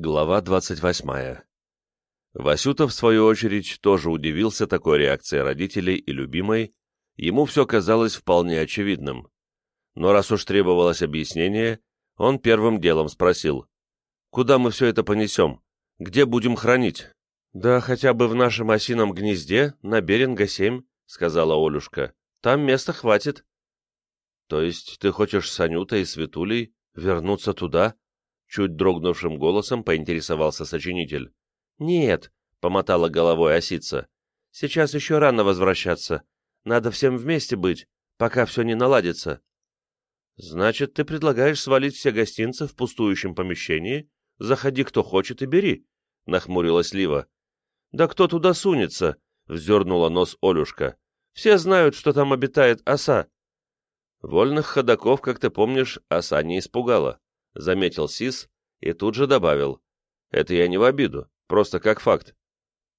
Глава 28. Васюта, в свою очередь, тоже удивился такой реакции родителей и любимой, ему все казалось вполне очевидным. Но раз уж требовалось объяснение, он первым делом спросил, «Куда мы все это понесем? Где будем хранить?» «Да хотя бы в нашем осином гнезде на Беринга-7», — сказала Олюшка. «Там места хватит». «То есть ты хочешь с Анютой и Светулей вернуться туда?» Чуть дрогнувшим голосом поинтересовался сочинитель. «Нет», — помотала головой осица, — «сейчас еще рано возвращаться. Надо всем вместе быть, пока все не наладится». «Значит, ты предлагаешь свалить все гостинцы в пустующем помещении? Заходи, кто хочет, и бери», — нахмурилась Лива. «Да кто туда сунется?» — вздернула нос Олюшка. «Все знают, что там обитает оса». Вольных ходаков, как ты помнишь, оса не испугала заметил Сис и тут же добавил. Это я не в обиду, просто как факт.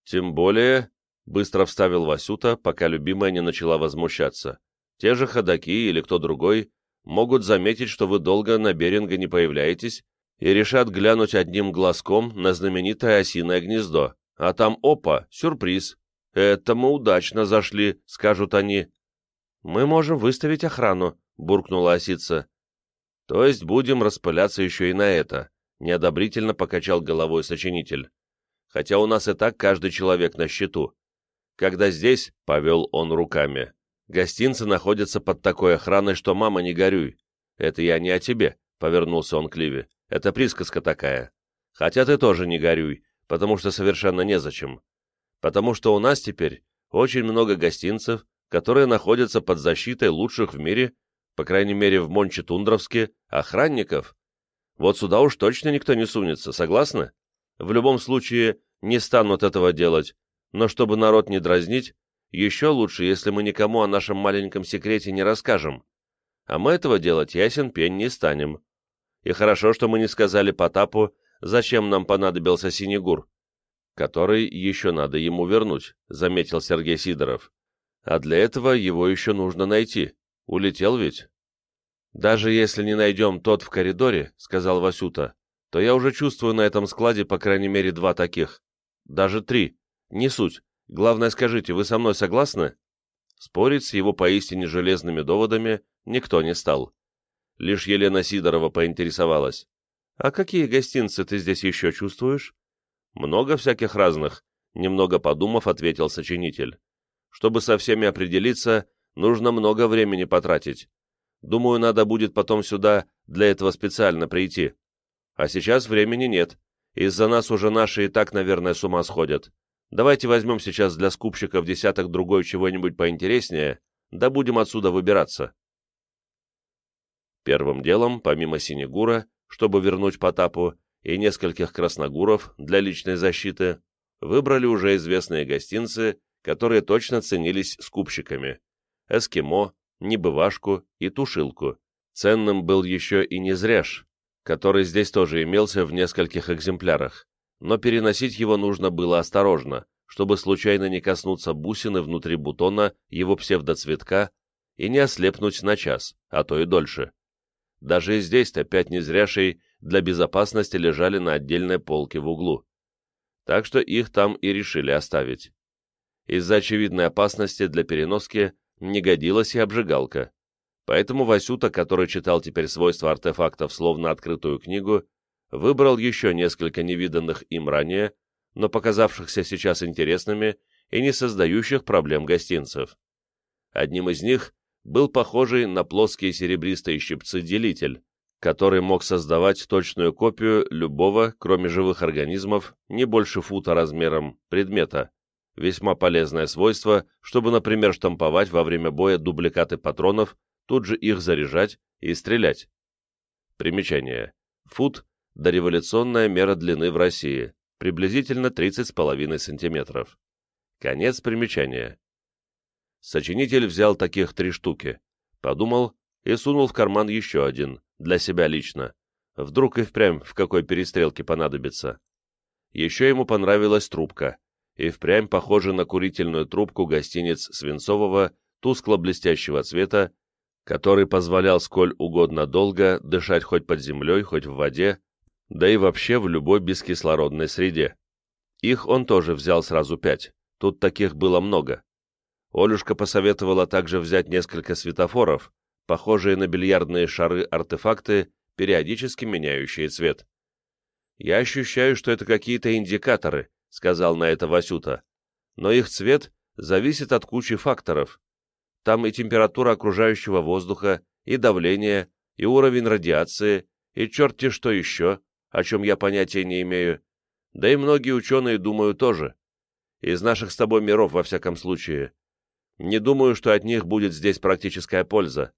Тем более, быстро вставил Васюта, пока любимая не начала возмущаться. Те же ходаки или кто другой могут заметить, что вы долго на Беринга не появляетесь, и решат глянуть одним глазком на знаменитое осиное гнездо. А там, опа, сюрприз. Это мы удачно зашли, скажут они. Мы можем выставить охрану, буркнула осица. То есть будем распыляться еще и на это, неодобрительно покачал головой сочинитель. Хотя у нас и так каждый человек на счету. Когда здесь, повел он руками, гостинцы находятся под такой охраной, что мама не горюй. Это я не о тебе, повернулся он к Ливе. Это присказка такая. Хотя ты тоже не горюй, потому что совершенно незачем. Потому что у нас теперь очень много гостинцев, которые находятся под защитой лучших в мире по крайней мере в Монче-Тундровске, охранников. Вот сюда уж точно никто не сунется, согласны? В любом случае, не станут этого делать, но чтобы народ не дразнить, еще лучше, если мы никому о нашем маленьком секрете не расскажем. А мы этого делать, ясен пень, не станем. И хорошо, что мы не сказали Потапу, зачем нам понадобился Синегур, который еще надо ему вернуть, заметил Сергей Сидоров. А для этого его еще нужно найти. Улетел ведь? Даже если не найдем тот в коридоре, сказал Васюта, то я уже чувствую на этом складе по крайней мере два таких. Даже три. Не суть. Главное, скажите, вы со мной согласны? Спорить с его поистине железными доводами никто не стал. Лишь Елена Сидорова поинтересовалась. «А какие гостинцы ты здесь еще чувствуешь?» «Много всяких разных», — немного подумав, ответил сочинитель. «Чтобы со всеми определиться, нужно много времени потратить. Думаю, надо будет потом сюда для этого специально прийти. А сейчас времени нет. Из-за нас уже наши и так, наверное, с ума сходят. Давайте возьмем сейчас для скупщиков десяток другой чего-нибудь поинтереснее, да будем отсюда выбираться. Первым делом, помимо Синегура, чтобы вернуть Потапу, и нескольких красногуров для личной защиты, выбрали уже известные гостинцы, которые точно ценились скупщиками эскимо, небывашку и тушилку. Ценным был еще и незряж, который здесь тоже имелся в нескольких экземплярах, но переносить его нужно было осторожно, чтобы случайно не коснуться бусины внутри бутона его псевдоцветка и не ослепнуть на час, а то и дольше. Даже и здесь-то пять незряшей для безопасности лежали на отдельной полке в углу. Так что их там и решили оставить. Из-за очевидной опасности для переноски не годилась и обжигалка. Поэтому Васюта, который читал теперь свойства артефактов словно открытую книгу, выбрал еще несколько невиданных им ранее, но показавшихся сейчас интересными и не создающих проблем гостинцев. Одним из них был похожий на плоские серебристые щипцы делитель, который мог создавать точную копию любого, кроме живых организмов, не больше фута размером, предмета, Весьма полезное свойство, чтобы, например, штамповать во время боя дубликаты патронов, тут же их заряжать и стрелять. Примечание. Фут – дореволюционная мера длины в России, приблизительно 30,5 см. Конец примечания. Сочинитель взял таких три штуки, подумал и сунул в карман еще один, для себя лично. Вдруг и впрямь в какой перестрелке понадобится. Еще ему понравилась трубка, и впрямь похожий на курительную трубку гостиниц свинцового, тускло-блестящего цвета, который позволял сколь угодно долго дышать хоть под землей, хоть в воде, да и вообще в любой бескислородной среде. Их он тоже взял сразу пять, тут таких было много. Олюшка посоветовала также взять несколько светофоров, похожие на бильярдные шары-артефакты, периодически меняющие цвет. «Я ощущаю, что это какие-то индикаторы», — сказал на это Васюта. «Но их цвет зависит от кучи факторов. Там и температура окружающего воздуха, и давление, и уровень радиации, и черти что еще, о чем я понятия не имею. Да и многие ученые думаю тоже. Из наших с тобой миров, во всяком случае. Не думаю, что от них будет здесь практическая польза.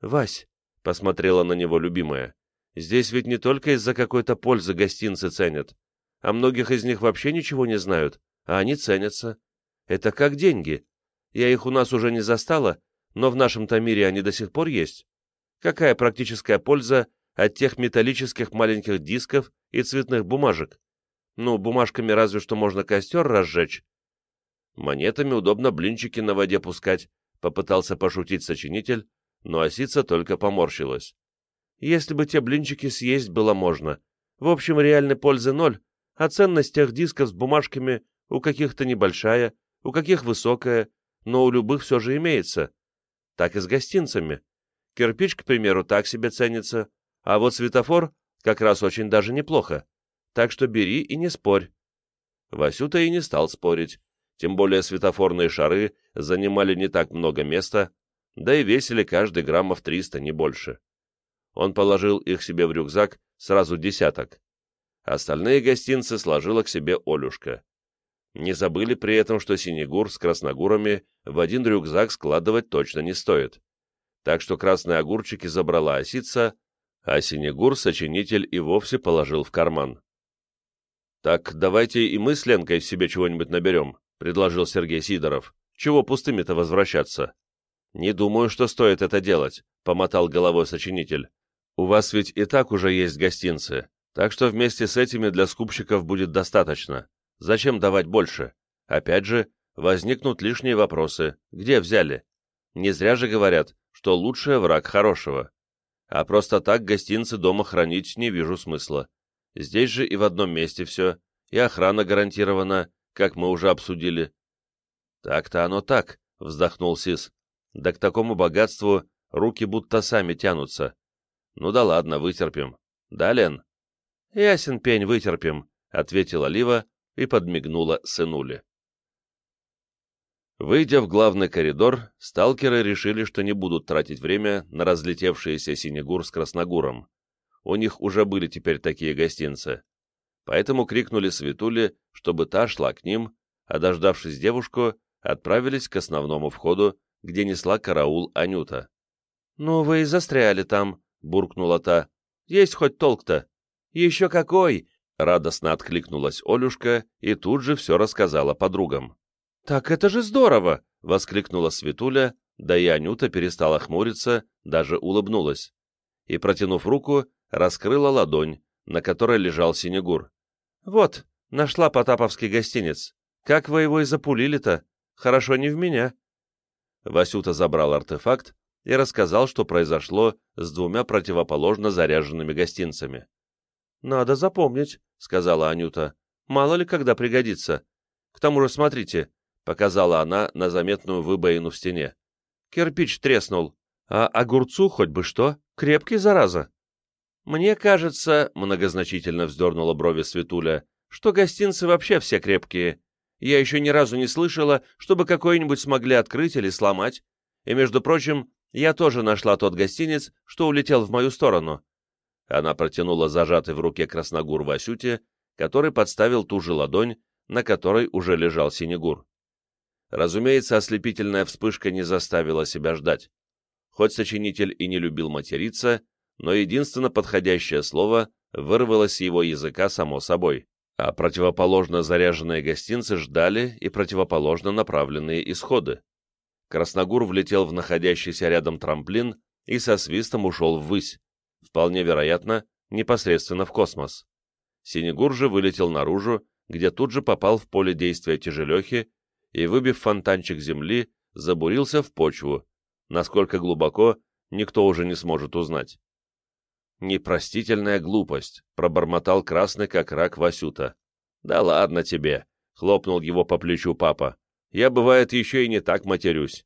Вась, — посмотрела на него любимая, — здесь ведь не только из-за какой-то пользы гостинцы ценят, а многих из них вообще ничего не знают, а они ценятся. Это как деньги. Я их у нас уже не застала, но в нашем-то мире они до сих пор есть. Какая практическая польза от тех металлических маленьких дисков и цветных бумажек? Ну, бумажками разве что можно костер разжечь, Монетами удобно блинчики на воде пускать, попытался пошутить сочинитель, но осица только поморщилась. Если бы те блинчики съесть было можно. В общем, реальной пользы ноль, ценность тех дисков с бумажками у каких-то небольшая, у каких высокая, но у любых все же имеется. Так и с гостинцами. Кирпич, к примеру, так себе ценится, а вот светофор как раз очень даже неплохо. Так что бери и не спорь. Васюта и не стал спорить тем более светофорные шары занимали не так много места, да и весили каждый граммов 300, не больше. Он положил их себе в рюкзак сразу десяток. Остальные гостинцы сложила к себе Олюшка. Не забыли при этом, что синегур с красногурами в один рюкзак складывать точно не стоит. Так что красные огурчики забрала осица, а синегур сочинитель и вовсе положил в карман. «Так давайте и мы с Ленкой себе чего-нибудь наберем», предложил Сергей Сидоров. «Чего пустыми-то возвращаться?» «Не думаю, что стоит это делать», — помотал головой сочинитель. «У вас ведь и так уже есть гостинцы, так что вместе с этими для скупщиков будет достаточно. Зачем давать больше? Опять же, возникнут лишние вопросы. Где взяли? Не зря же говорят, что лучший враг хорошего. А просто так гостинцы дома хранить не вижу смысла. Здесь же и в одном месте все, и охрана гарантирована, как мы уже обсудили. Так-то оно так, вздохнул Сис. Да к такому богатству руки будто сами тянутся. Ну да ладно, вытерпим. Да, Лен? Ясен пень, вытерпим, ответила Лива и подмигнула сынуле. Выйдя в главный коридор, сталкеры решили, что не будут тратить время на разлетевшиеся Синегур с Красногуром. У них уже были теперь такие гостинцы поэтому крикнули Светуле, чтобы та шла к ним, а дождавшись девушку, отправились к основному входу, где несла караул Анюта. «Ну вы и застряли там», — буркнула та. «Есть хоть толк-то?» «Еще какой!» — радостно откликнулась Олюшка и тут же все рассказала подругам. «Так это же здорово!» — воскликнула Светуля, да и Анюта перестала хмуриться, даже улыбнулась. И, протянув руку, раскрыла ладонь, на которой лежал Синегур. «Вот, нашла Потаповский гостиниц. Как вы его и запулили-то? Хорошо не в меня». Васюта забрал артефакт и рассказал, что произошло с двумя противоположно заряженными гостинцами. «Надо запомнить», — сказала Анюта. «Мало ли когда пригодится. К тому же, смотрите», — показала она на заметную выбоину в стене. «Кирпич треснул, а огурцу хоть бы что, крепкий, зараза». «Мне кажется», — многозначительно вздернула брови Светуля, «что гостинцы вообще все крепкие. Я еще ни разу не слышала, чтобы какой-нибудь смогли открыть или сломать. И, между прочим, я тоже нашла тот гостиниц, что улетел в мою сторону». Она протянула зажатый в руке красногур Васюте, который подставил ту же ладонь, на которой уже лежал синегур. Разумеется, ослепительная вспышка не заставила себя ждать. Хоть сочинитель и не любил материться, но единственно подходящее слово вырвалось с его языка само собой, а противоположно заряженные гостинцы ждали и противоположно направленные исходы. Красногур влетел в находящийся рядом трамплин и со свистом ушел ввысь, вполне вероятно, непосредственно в космос. Синегур же вылетел наружу, где тут же попал в поле действия тяжелехи и, выбив фонтанчик земли, забурился в почву, насколько глубоко никто уже не сможет узнать. «Непростительная глупость», — пробормотал красный как рак Васюта. «Да ладно тебе», — хлопнул его по плечу папа. «Я, бывает, еще и не так матерюсь».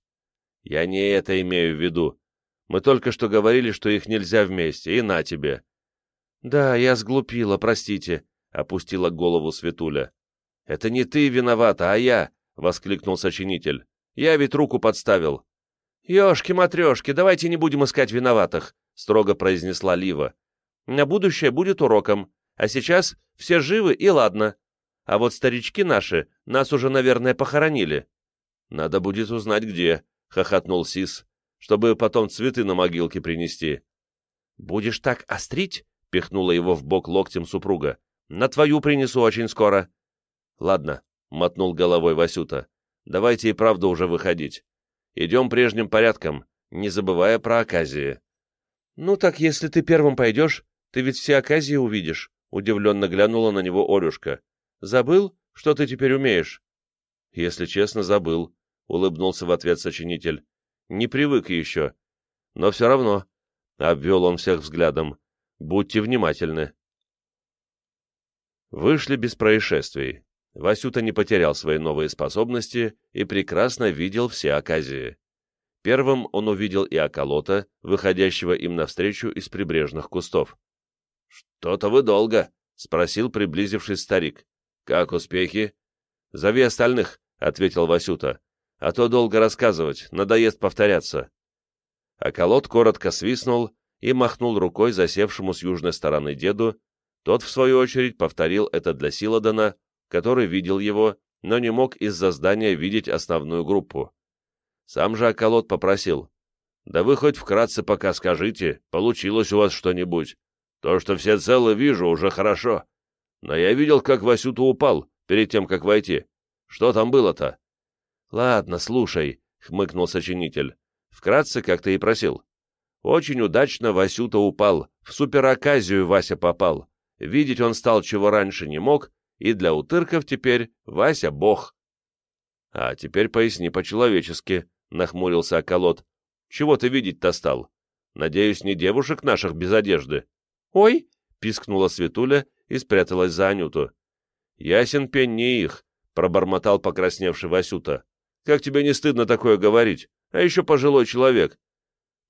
«Я не это имею в виду. Мы только что говорили, что их нельзя вместе, и на тебе». «Да, я сглупила, простите», — опустила голову Светуля. «Это не ты виновата, а я», — воскликнул сочинитель. «Я ведь руку подставил». «Ешки-матрешки, давайте не будем искать виноватых», — строго произнесла Лива. «На будущее будет уроком, а сейчас все живы и ладно. А вот старички наши нас уже, наверное, похоронили». «Надо будет узнать, где», — хохотнул Сис, «чтобы потом цветы на могилке принести». «Будешь так острить?» — пихнула его в бок локтем супруга. «На твою принесу очень скоро». «Ладно», — мотнул головой Васюта. «Давайте и правда уже выходить. Идем прежним порядком, не забывая про оказии». «Ну так, если ты первым пойдешь, ты ведь все оказии увидишь», — удивленно глянула на него Олюшка. «Забыл, что ты теперь умеешь?» «Если честно, забыл», — улыбнулся в ответ сочинитель. «Не привык еще. Но все равно», — обвел он всех взглядом, — «будьте внимательны». Вышли без происшествий. Васюта не потерял свои новые способности и прекрасно видел все оказии. Первым он увидел и околота, выходящего им навстречу из прибрежных кустов. «Что-то вы долго», — спросил приблизившись старик. «Как успехи?» «Зови остальных», — ответил Васюта. «А то долго рассказывать, надоест повторяться». Околот коротко свистнул и махнул рукой засевшему с южной стороны деду. Тот, в свою очередь, повторил это для Силадана, который видел его, но не мог из-за здания видеть основную группу. Сам же околот попросил. «Да вы хоть вкратце пока скажите, получилось у вас что-нибудь. То, что все целы, вижу, уже хорошо. Но я видел, как Васюта упал, перед тем, как войти. Что там было-то?» «Ладно, слушай», — хмыкнул сочинитель. «Вкратце, как ты и просил. Очень удачно Васюта упал, в супероказию Вася попал. Видеть он стал, чего раньше не мог, и для утырков теперь Вася бог». «А теперь поясни по-человечески», — нахмурился околот. «Чего ты видеть-то стал? Надеюсь, не девушек наших без одежды?» «Ой!» — пискнула Светуля и спряталась за Анюту. «Ясен пень не их», — пробормотал покрасневший Васюта. «Как тебе не стыдно такое говорить? А еще пожилой человек».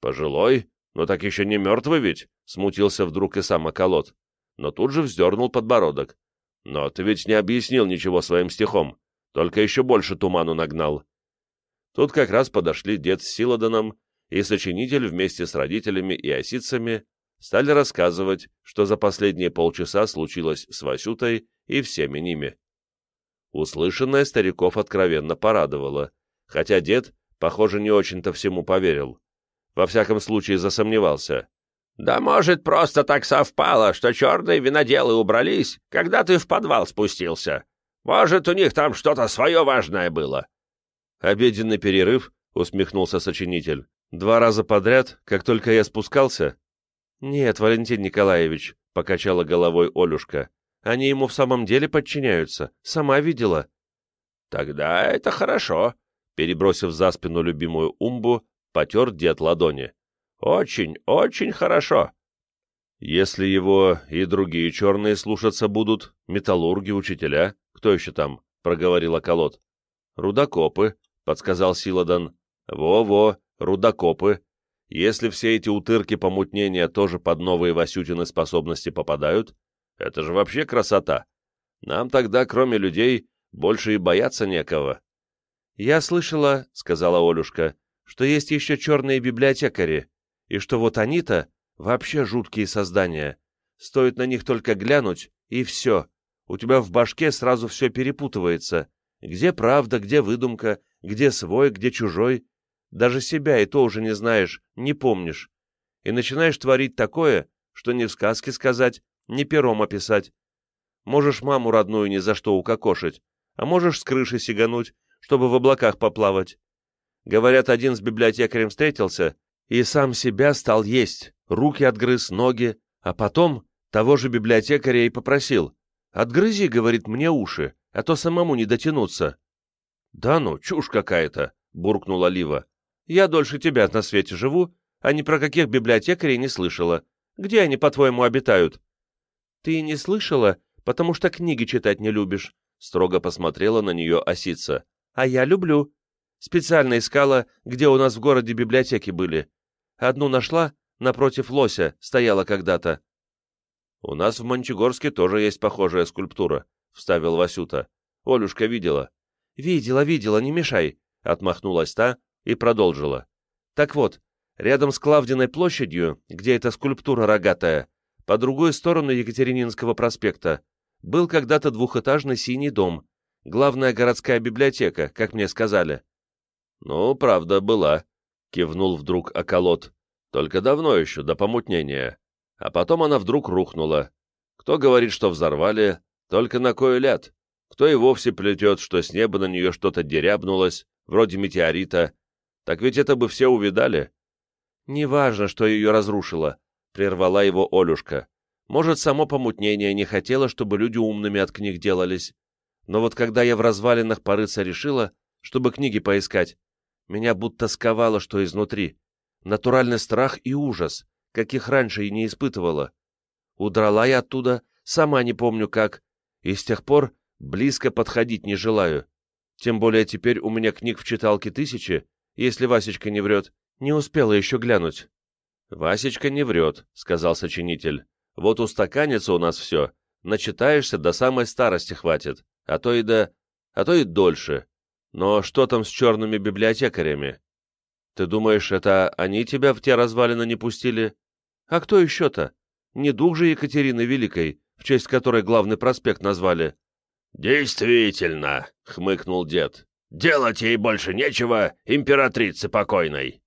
«Пожилой? Но так еще не мертвый ведь?» — смутился вдруг и сам околот. Но тут же вздернул подбородок. «Но ты ведь не объяснил ничего своим стихом, только еще больше туману нагнал». Тут как раз подошли дед с Силаданом, и сочинитель вместе с родителями и осицами стали рассказывать, что за последние полчаса случилось с Васютой и всеми ними. Услышанное стариков откровенно порадовало, хотя дед, похоже, не очень-то всему поверил. Во всяком случае, засомневался. «Да может, просто так совпало, что черные виноделы убрались, когда ты в подвал спустился. Может, у них там что-то свое важное было. «Обеденный перерыв», — усмехнулся сочинитель. «Два раза подряд, как только я спускался?» «Нет, Валентин Николаевич», — покачала головой Олюшка. «Они ему в самом деле подчиняются. Сама видела». «Тогда это хорошо», — перебросив за спину любимую умбу, потер дед ладони. «Очень, очень хорошо». «Если его и другие черные слушаться будут, металлурги, учителя, кто еще там?» — проговорил околот. «Рудокопы», — подсказал Силадан. «Во-во, рудокопы. Если все эти утырки помутнения тоже под новые Васютины способности попадают, это же вообще красота. Нам тогда, кроме людей, больше и бояться некого». «Я слышала», — сказала Олюшка, — «что есть еще черные библиотекари, и что вот они-то вообще жуткие создания. Стоит на них только глянуть, и все. У тебя в башке сразу все перепутывается. Где правда, где выдумка, где свой, где чужой. Даже себя и то уже не знаешь, не помнишь. И начинаешь творить такое, что ни в сказке сказать, ни пером описать. Можешь маму родную ни за что укокошить, а можешь с крыши сигануть, чтобы в облаках поплавать. Говорят, один с библиотекарем встретился и сам себя стал есть, руки отгрыз, ноги, а потом того же библиотекаря и попросил. «Отгрызи, — говорит, — мне уши, а то самому не дотянуться». «Да ну, чушь какая-то», — буркнула Лива. «Я дольше тебя на свете живу, а ни про каких библиотекарей не слышала. Где они, по-твоему, обитают?» «Ты не слышала, потому что книги читать не любишь», — строго посмотрела на нее осица. «А я люблю. Специально искала, где у нас в городе библиотеки были. Одну нашла, напротив лося, стояла когда-то». «У нас в Мончегорске тоже есть похожая скульптура», — вставил Васюта. «Олюшка видела». «Видела, видела, не мешай», — отмахнулась та и продолжила. «Так вот, рядом с Клавдиной площадью, где эта скульптура рогатая, по другую сторону Екатерининского проспекта, был когда-то двухэтажный синий дом, главная городская библиотека, как мне сказали. «Ну, правда, была», — кивнул вдруг околот. «Только давно еще, до помутнения. А потом она вдруг рухнула. Кто говорит, что взорвали, только на кой ляд. Кто и вовсе плетет, что с неба на нее что-то дерябнулось, вроде метеорита. Так ведь это бы все увидали». «Неважно, что ее разрушило», прервала его Олюшка. Может, само помутнение не хотело, чтобы люди умными от книг делались. Но вот когда я в развалинах порыться решила, чтобы книги поискать, меня будто сковало, что изнутри. Натуральный страх и ужас, каких раньше и не испытывала. Удрала я оттуда, сама не помню как, и с тех пор близко подходить не желаю. Тем более теперь у меня книг в читалке тысячи, если Васечка не врет, не успела еще глянуть. «Васечка не врет», — сказал сочинитель. «Вот устаканится у нас все. Начитаешься, до самой старости хватит, а то и до... а то и дольше. Но что там с черными библиотекарями? Ты думаешь, это они тебя в те развалины не пустили? А кто еще-то? Не дух же Екатерины Великой, в честь которой главный проспект назвали?» «Действительно», — хмыкнул дед. «Делать ей больше нечего, императрице покойной».